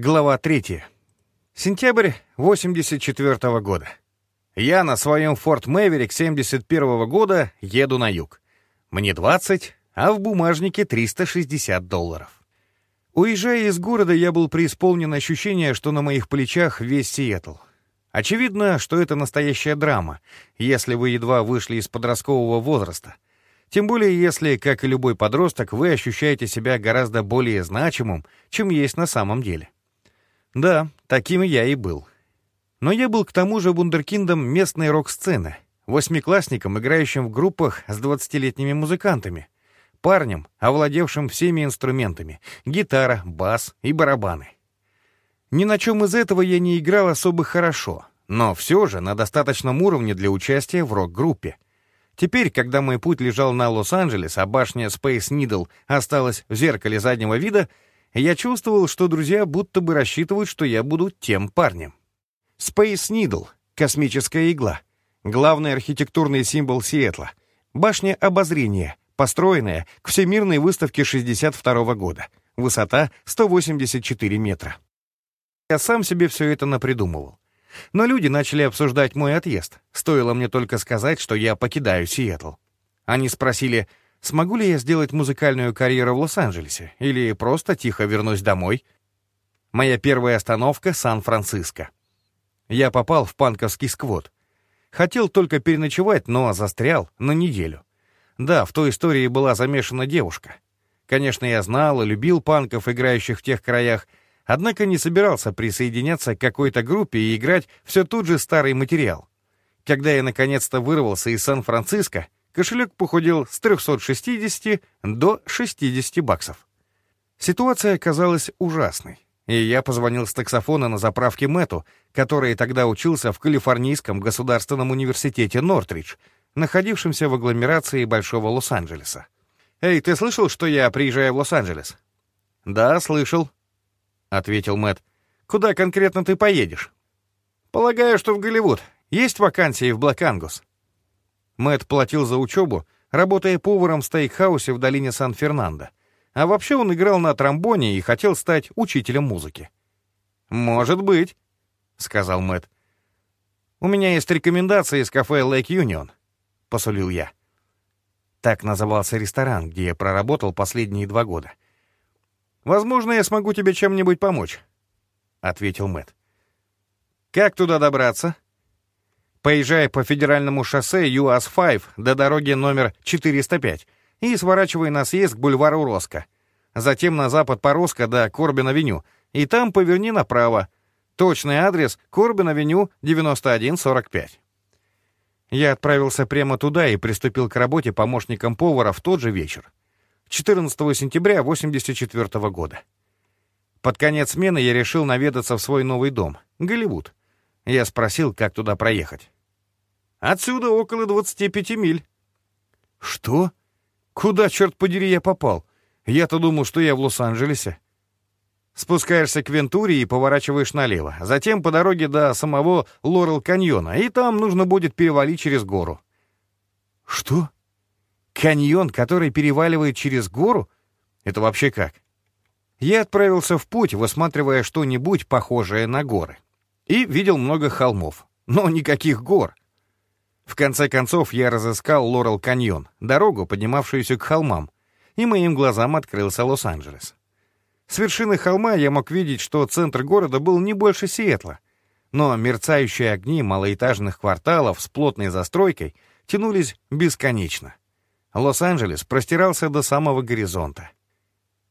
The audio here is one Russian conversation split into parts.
Глава 3. Сентябрь 84 -го года. Я на своем Ford Maverick 71 -го года еду на юг. Мне 20, а в бумажнике 360 долларов. Уезжая из города, я был преисполнен ощущения, что на моих плечах весь Сиэтл. Очевидно, что это настоящая драма, если вы едва вышли из подросткового возраста. Тем более, если, как и любой подросток, вы ощущаете себя гораздо более значимым, чем есть на самом деле. Да, таким я и был. Но я был к тому же вундеркиндом местной рок-сцены, восьмиклассником, играющим в группах с двадцатилетними музыкантами, парнем, овладевшим всеми инструментами — гитара, бас и барабаны. Ни на чем из этого я не играл особо хорошо, но все же на достаточном уровне для участия в рок-группе. Теперь, когда мой путь лежал на Лос-Анджелес, а башня Space Needle осталась в зеркале заднего вида — я чувствовал, что друзья будто бы рассчитывают, что я буду тем парнем. Space Needle — космическая игла, главный архитектурный символ Сиэтла, башня обозрения, построенная к Всемирной выставке 62 года, высота 184 метра. Я сам себе все это напридумывал. Но люди начали обсуждать мой отъезд. Стоило мне только сказать, что я покидаю Сиэтл. Они спросили, Смогу ли я сделать музыкальную карьеру в Лос-Анджелесе? Или просто тихо вернусь домой? Моя первая остановка — Сан-Франциско. Я попал в панковский сквот. Хотел только переночевать, но застрял на неделю. Да, в той истории была замешана девушка. Конечно, я знал и любил панков, играющих в тех краях, однако не собирался присоединяться к какой-то группе и играть все тот же старый материал. Когда я наконец-то вырвался из Сан-Франциско, кошелек похудел с 360 до 60 баксов. Ситуация оказалась ужасной, и я позвонил с таксофона на заправке Мэту, который тогда учился в Калифорнийском государственном университете Нортридж, находившемся в агломерации Большого Лос-Анджелеса. «Эй, ты слышал, что я приезжаю в Лос-Анджелес?» «Да, слышал», — ответил Мэт. «Куда конкретно ты поедешь?» «Полагаю, что в Голливуд. Есть вакансии в Блэк Ангус?» Мэтт платил за учебу, работая поваром в стейкхаусе в долине Сан-Фернандо. А вообще он играл на тромбоне и хотел стать учителем музыки. «Может быть», — сказал Мэтт. «У меня есть рекомендации из кафе Lake Union», — посулил я. Так назывался ресторан, где я проработал последние два года. «Возможно, я смогу тебе чем-нибудь помочь», — ответил Мэтт. «Как туда добраться?» Поезжай по федеральному шоссе ЮАС-5 до дороги номер 405 и сворачивай на съезд к бульвару Роско. Затем на запад по Роско до Корбин-авеню, и там поверни направо. Точный адрес — Корбин-авеню, 9145. Я отправился прямо туда и приступил к работе помощником повара в тот же вечер. 14 сентября 1984 года. Под конец смены я решил наведаться в свой новый дом — Голливуд. Я спросил, как туда проехать. Отсюда около 25 миль». «Что? Куда, черт подери, я попал? Я-то думал, что я в Лос-Анджелесе». Спускаешься к Вентуре и поворачиваешь налево. Затем по дороге до самого Лорел-каньона, и там нужно будет перевалить через гору. Что? Каньон, который переваливает через гору? Это вообще как? Я отправился в путь, высматривая что-нибудь похожее на горы. И видел много холмов, но никаких гор. В конце концов, я разыскал Лорел каньон, дорогу, поднимавшуюся к холмам, и моим глазам открылся Лос-Анджелес. С вершины холма я мог видеть, что центр города был не больше Сиэтла, но мерцающие огни малоэтажных кварталов с плотной застройкой тянулись бесконечно. Лос-Анджелес простирался до самого горизонта.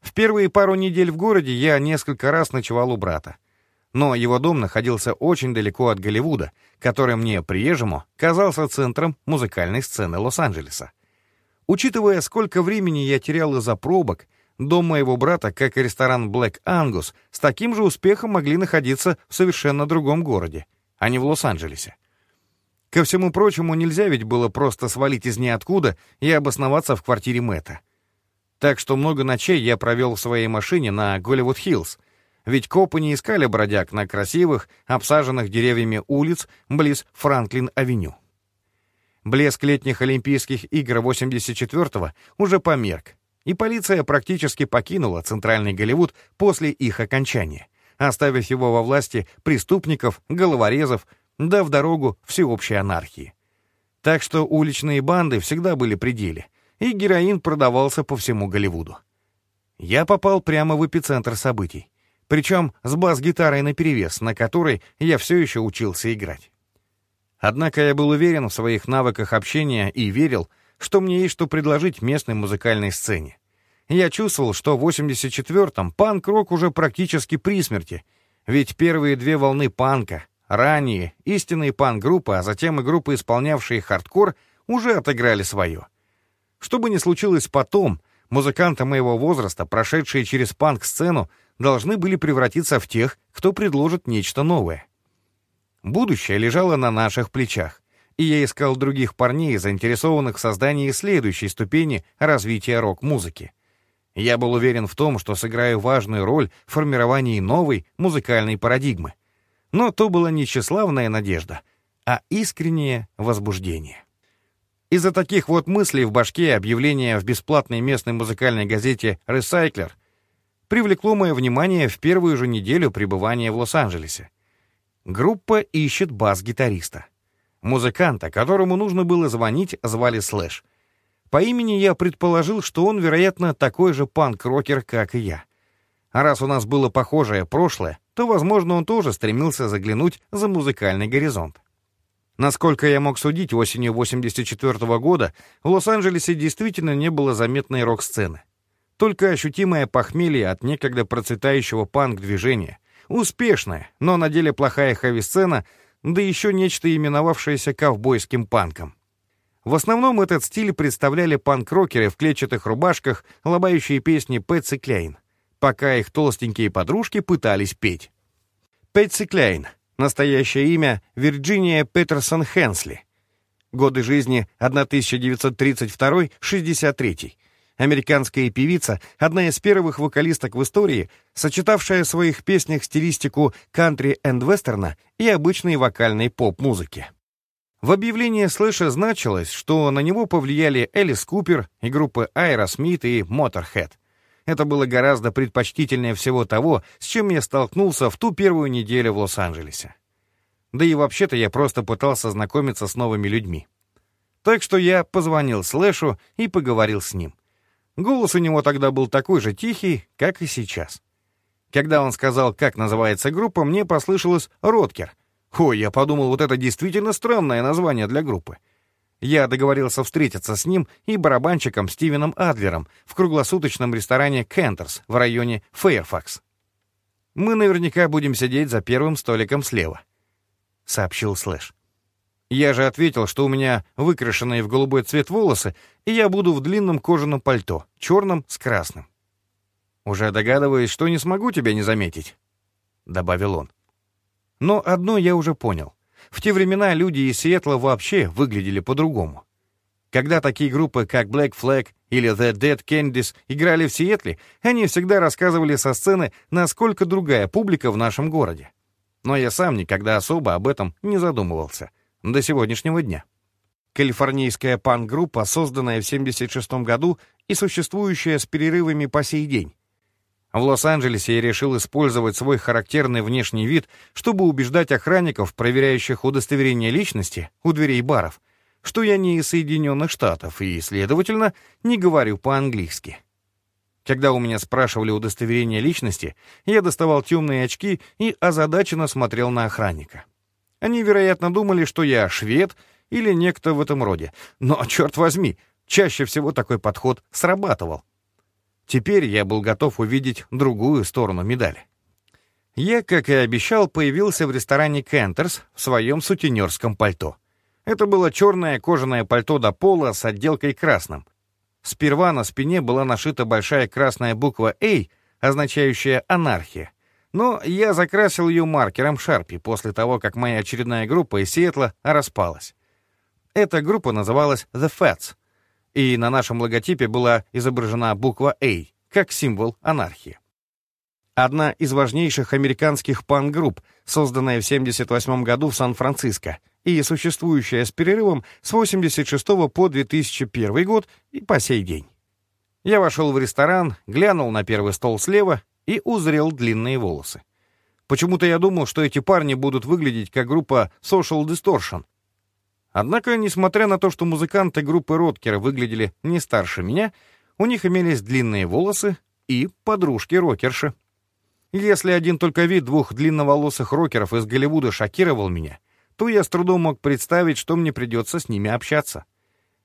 В первые пару недель в городе я несколько раз ночевал у брата — но его дом находился очень далеко от Голливуда, который мне, приезжему, казался центром музыкальной сцены Лос-Анджелеса. Учитывая, сколько времени я терял из-за пробок, дом моего брата, как и ресторан Black Angus, с таким же успехом могли находиться в совершенно другом городе, а не в Лос-Анджелесе. Ко всему прочему, нельзя ведь было просто свалить из ниоткуда и обосноваться в квартире Мэтта. Так что много ночей я провел в своей машине на Голливуд-Хиллз — ведь копы не искали бродяг на красивых, обсаженных деревьями улиц близ Франклин-авеню. Блеск летних Олимпийских игр 84-го уже померк, и полиция практически покинула центральный Голливуд после их окончания, оставив его во власти преступников, головорезов, да в дорогу всеобщей анархии. Так что уличные банды всегда были при деле, и героин продавался по всему Голливуду. Я попал прямо в эпицентр событий, причем с бас-гитарой наперевес, на которой я все еще учился играть. Однако я был уверен в своих навыках общения и верил, что мне есть что предложить местной музыкальной сцене. Я чувствовал, что в 84-м панк-рок уже практически при смерти, ведь первые две волны панка, ранние, истинные панк-группы, а затем и группы, исполнявшие хардкор, уже отыграли свое. Что бы ни случилось потом, музыканты моего возраста, прошедшие через панк-сцену, должны были превратиться в тех, кто предложит нечто новое. Будущее лежало на наших плечах, и я искал других парней, заинтересованных в создании следующей ступени развития рок-музыки — я был уверен в том, что сыграю важную роль в формировании новой музыкальной парадигмы. Но то была не тщеславная надежда, а искреннее возбуждение. Из-за таких вот мыслей в башке объявление в бесплатной местной музыкальной газете «Ресайклер» привлекло мое внимание в первую же неделю пребывания в Лос-Анджелесе. Группа ищет бас-гитариста. Музыканта, которому нужно было звонить, звали Слэш. По имени я предположил, что он, вероятно, такой же панк-рокер, как и я. А раз у нас было похожее прошлое, то, возможно, он тоже стремился заглянуть за музыкальный горизонт. Насколько я мог судить, осенью 84 -го года в Лос-Анджелесе действительно не было заметной рок-сцены. Только ощутимое похмелье от некогда процветающего панк-движения. Успешная, но на деле плохая хэви-сцена, да еще нечто именовавшееся ковбойским панком. В основном этот стиль представляли панк-рокеры в клетчатых рубашках, лобающие песни Пэтси Кляйн, пока их толстенькие подружки пытались петь. Пэтси Кляйн. Настоящее имя — Вирджиния Петерсон Хенсли. Годы жизни 1932-63. Американская певица, одна из первых вокалисток в истории, сочетавшая в своих песнях стилистику кантри энд вестерна и обычной вокальной поп-музыки. В объявлении Слэша значилось, что на него повлияли Элис Купер и группы Aerosmith и Motorhead. Это было гораздо предпочтительнее всего того, с чем я столкнулся в ту первую неделю в Лос-Анджелесе. Да и вообще-то я просто пытался знакомиться с новыми людьми. Так что я позвонил Слэшу и поговорил с ним. Голос у него тогда был такой же тихий, как и сейчас. Когда он сказал, как называется группа, мне послышалось «Роткер», Ой, я подумал, вот это действительно странное название для группы. Я договорился встретиться с ним и барабанщиком Стивеном Адлером в круглосуточном ресторане «Кентерс» в районе Фэйрфакс. «Мы наверняка будем сидеть за первым столиком слева», — сообщил Слэш. Я же ответил, что у меня выкрашенные в голубой цвет волосы, и я буду в длинном кожаном пальто, черном с красным. «Уже догадываюсь, что не смогу тебя не заметить», — добавил он. Но одно я уже понял. В те времена люди из Сиэтла вообще выглядели по-другому. Когда такие группы, как Black Flag или The Dead Kennedys играли в Сиэтле, они всегда рассказывали со сцены, насколько другая публика в нашем городе. Но я сам никогда особо об этом не задумывался. До сегодняшнего дня. Калифорнийская панк-группа, созданная в 1976 году и существующая с перерывами по сей день, в Лос-Анджелесе я решил использовать свой характерный внешний вид, чтобы убеждать охранников, проверяющих удостоверение личности у дверей баров, что я не из Соединенных Штатов и, следовательно, не говорю по-английски. Когда у меня спрашивали удостоверение личности, я доставал темные очки и озадаченно смотрел на охранника. Они, вероятно, думали, что я швед или некто в этом роде. Но, черт возьми, чаще всего такой подход срабатывал. Теперь я был готов увидеть другую сторону медали. Я, как и обещал, появился в ресторане «Кентерс» в своем сутенерском пальто. Это было черное кожаное пальто до пола с отделкой красным. Сперва на спине была нашита большая красная буква «А», означающая «анархия». Но я закрасил ее маркером Шарпи после того, как моя очередная группа из Сиэтла распалась. Эта группа называлась «The Fats», и на нашем логотипе была изображена буква «А», как символ анархии. Одна из важнейших американских пан-групп, созданная в 1978 году в Сан-Франциско и существующая с перерывом с 1986 по 2001 год и по сей день. Я вошел в ресторан, глянул на первый стол слева и узрел длинные волосы. Почему-то я думал, что эти парни будут выглядеть как группа Social Distortion. Однако, несмотря на то, что музыканты группы Роткера выглядели не старше меня, у них имелись длинные волосы и подружки-рокерши. Если один только вид двух длинноволосых рокеров из Голливуда шокировал меня, то я с трудом мог представить, что мне придется с ними общаться.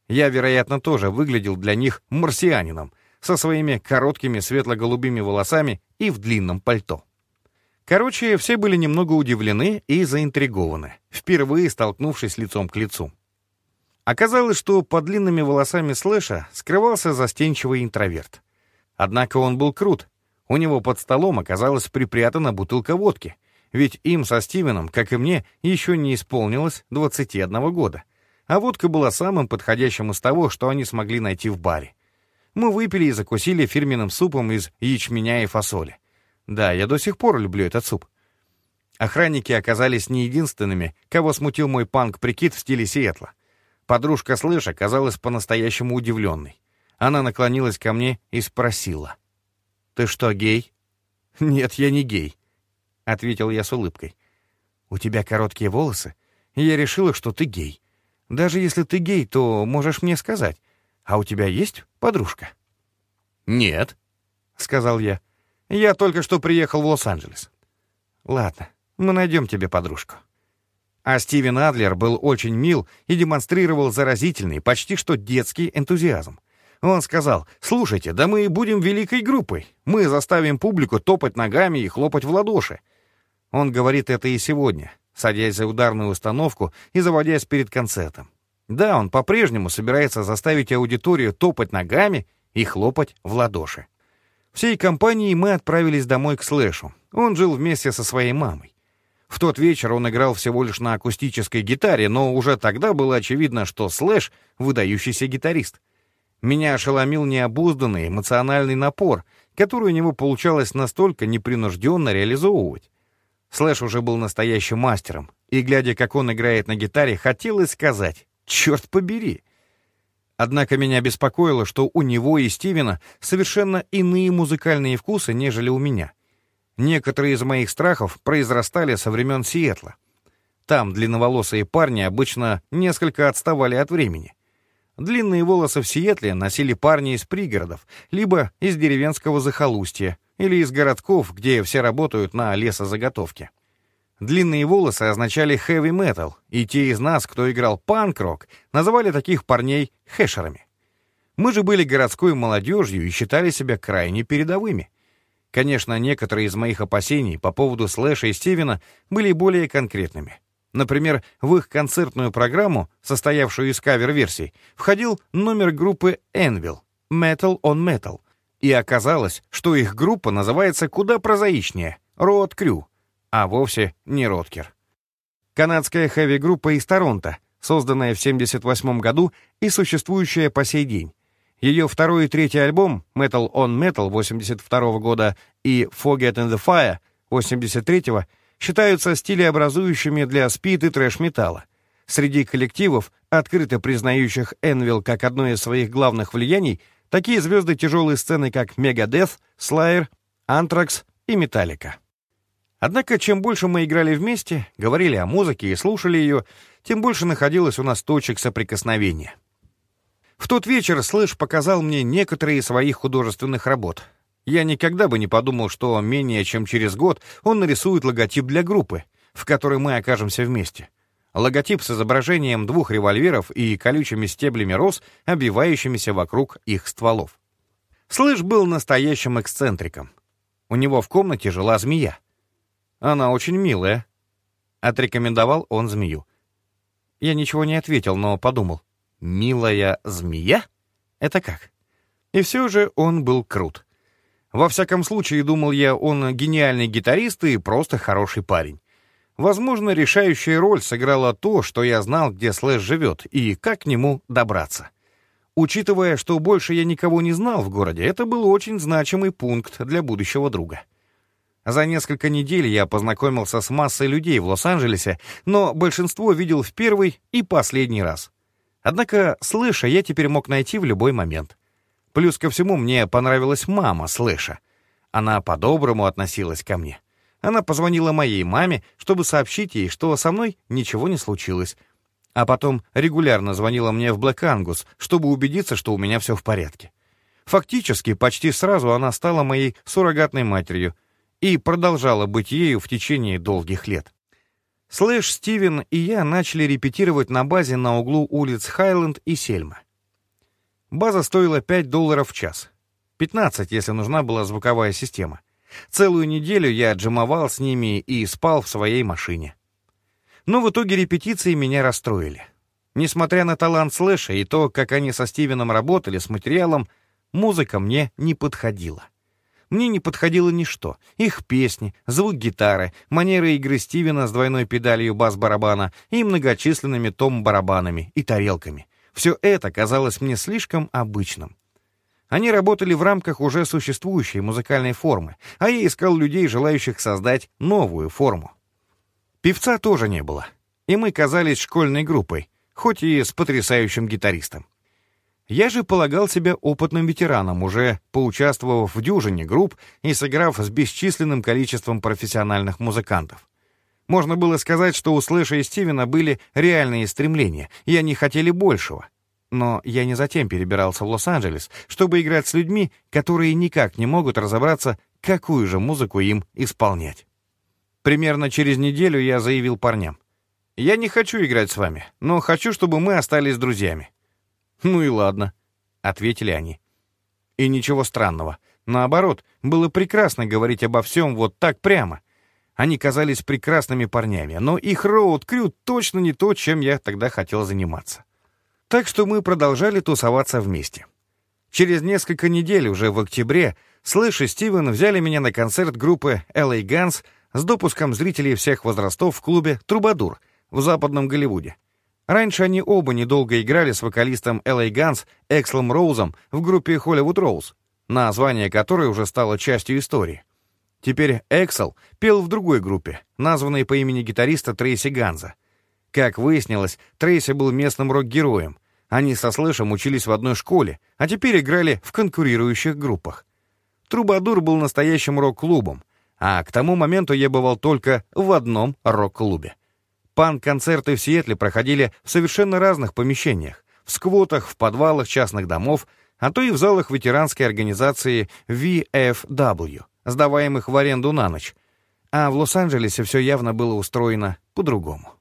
Я, вероятно, тоже выглядел для них марсианином, со своими короткими светло-голубыми волосами и в длинном пальто. Короче, все были немного удивлены и заинтригованы, впервые столкнувшись лицом к лицу. Оказалось, что под длинными волосами Слэша скрывался застенчивый интроверт. Однако он был крут. У него под столом оказалась припрятана бутылка водки, ведь им со Стивеном, как и мне, еще не исполнилось 21 года. А водка была самым подходящим из того, что они смогли найти в баре. Мы выпили и закусили фирменным супом из ячменя и фасоли. Да, я до сих пор люблю этот суп. Охранники оказались не единственными, кого смутил мой панк-прикид в стиле Сиэтла. Подружка Слэш оказалась по-настоящему удивленной. Она наклонилась ко мне и спросила. «Ты что, гей?» «Нет, я не гей», — ответил я с улыбкой. «У тебя короткие волосы, и я решила, что ты гей. Даже если ты гей, то можешь мне сказать. А у тебя есть подружка?» «Нет», — сказал я. Я только что приехал в Лос-Анджелес. Ладно, мы найдем тебе подружку. А Стивен Адлер был очень мил и демонстрировал заразительный, почти что детский энтузиазм. Он сказал, «Слушайте, да мы и будем великой группой. Мы заставим публику топать ногами и хлопать в ладоши». Он говорит это и сегодня, садясь за ударную установку и заводясь перед концертом. Да, он по-прежнему собирается заставить аудиторию топать ногами и хлопать в ладоши. Всей компанией мы отправились домой к Слэшу. Он жил вместе со своей мамой. В тот вечер он играл всего лишь на акустической гитаре, но уже тогда было очевидно, что Слэш — выдающийся гитарист. Меня ошеломил необузданный эмоциональный напор, который у него получалось настолько непринужденно реализовывать. Слэш уже был настоящим мастером, и, глядя, как он играет на гитаре, хотелось сказать «Черт побери!» Однако меня беспокоило, что у него и Стивена совершенно иные музыкальные вкусы, нежели у меня. Некоторые из моих страхов произрастали со времен Сиэтла. Там длинноволосые парни обычно несколько отставали от времени. Длинные волосы в Сиэтле носили парни из пригородов, либо из деревенского захолустья, или из городков, где все работают на лесозаготовке. Длинные волосы означали heavy metal, и те из нас, кто играл панк-рок, называли таких парней хэшерами. Мы же были городской молодежью и считали себя крайне передовыми. Конечно, некоторые из моих опасений по поводу Слэша и Стивена были более конкретными. Например, в их концертную программу, состоявшую из кавер-версий, входил номер группы Anvil «Metal on Metal», и оказалось, что их группа называется куда прозаичнее — Road Crew — а вовсе не Роткер. Канадская хэви-группа из Торонто, созданная в 1978 году и существующая по сей день. Ее второй и третий альбом Metal on Metal 1982 года и Forget in the Fire 1983 считаются стилеобразующими для спид и трэш-металла. Среди коллективов, открыто признающих Энвилл как одно из своих главных влияний, такие звезды тяжелой сцены, как Megadeth, Slayer, Anthrax и Metallica. Однако, чем больше мы играли вместе, говорили о музыке и слушали ее, тем больше находилось у нас точек соприкосновения. В тот вечер Слэш показал мне некоторые своих художественных работ. Я никогда бы не подумал, что менее чем через год он нарисует логотип для группы, в которой мы окажемся вместе. Логотип с изображением двух револьверов и колючими стеблями роз, обвивающимися вокруг их стволов. Слэш был настоящим эксцентриком. У него в комнате жила змея. Она очень милая. Отрекомендовал он змею. Я ничего не ответил, но подумал. Милая змея? Это как? И все же он был крут. Во всяком случае, думал я, он гениальный гитарист и просто хороший парень. Возможно, решающая роль сыграла то, что я знал, где Слэш живет и как к нему добраться. Учитывая, что больше я никого не знал в городе, это был очень значимый пункт для будущего друга. За несколько недель я познакомился с массой людей в Лос-Анджелесе, но большинство видел в первый и последний раз. Однако Слэша я теперь мог найти в любой момент. Плюс ко всему мне понравилась мама Слэша. Она по-доброму относилась ко мне. Она позвонила моей маме, чтобы сообщить ей, что со мной ничего не случилось. А потом регулярно звонила мне в Блэк Ангус, чтобы убедиться, что у меня все в порядке. Фактически, почти сразу она стала моей суррогатной матерью и продолжала быть ею в течение долгих лет. Слэш, Стивен и я начали репетировать на базе на углу улиц Хайленд и Сельма. База стоила 5 долларов в час. 15, если нужна была звуковая система. Целую неделю я джимовал с ними и спал в своей машине. Но в итоге репетиции меня расстроили. Несмотря на талант Слэша и то, как они со Стивеном работали с материалом, музыка мне не подходила. Мне не подходило ничто. Их песни, звук гитары, манера игры Стивена с двойной педалью бас-барабана и многочисленными том-барабанами и тарелками. Все это казалось мне слишком обычным. Они работали в рамках уже существующей музыкальной формы, а я искал людей, желающих создать новую форму. Певца тоже не было, и мы казались школьной группой, хоть и с потрясающим гитаристом. Я же полагал себя опытным ветераном, уже поучаствовав в дюжине групп и сыграв с бесчисленным количеством профессиональных музыкантов. Можно было сказать, что у Слэша и Стивена были реальные стремления, и они хотели большего. Но я не затем перебирался в Лос-Анджелес, чтобы играть с людьми, которые никак не могут разобраться, какую же музыку им исполнять. Примерно через неделю я заявил парням. «Я не хочу играть с вами, но хочу, чтобы мы остались друзьями. «Ну и ладно», — ответили они. И ничего странного. Наоборот, было прекрасно говорить обо всем вот так прямо. Они казались прекрасными парнями, но их роуд-крю точно не то, чем я тогда хотел заниматься. Так что мы продолжали тусоваться вместе. Через несколько недель, уже в октябре, Слэш и Стивен взяли меня на концерт группы LA Guns с допуском зрителей всех возрастов в клубе «Трубадур» в западном Голливуде. Раньше они оба недолго играли с вокалистом L.A. Guns Экслом Роузом в группе Hollywood Rose, название которой уже стало частью истории. Теперь Эксел пел в другой группе, названной по имени гитариста Трейси Ганза. Как выяснилось, Трейси был местным рок-героем. Они со Слэшем учились в одной школе, а теперь играли в конкурирующих группах. Трубадур был настоящим рок-клубом, а к тому моменту я бывал только в одном рок-клубе — Панк-концерты в Сиэтле проходили в совершенно разных помещениях, в сквотах, в подвалах частных домов, а то и в залах ветеранской организации VFW, сдаваемых в аренду на ночь. А в Лос-Анджелесе все явно было устроено по-другому.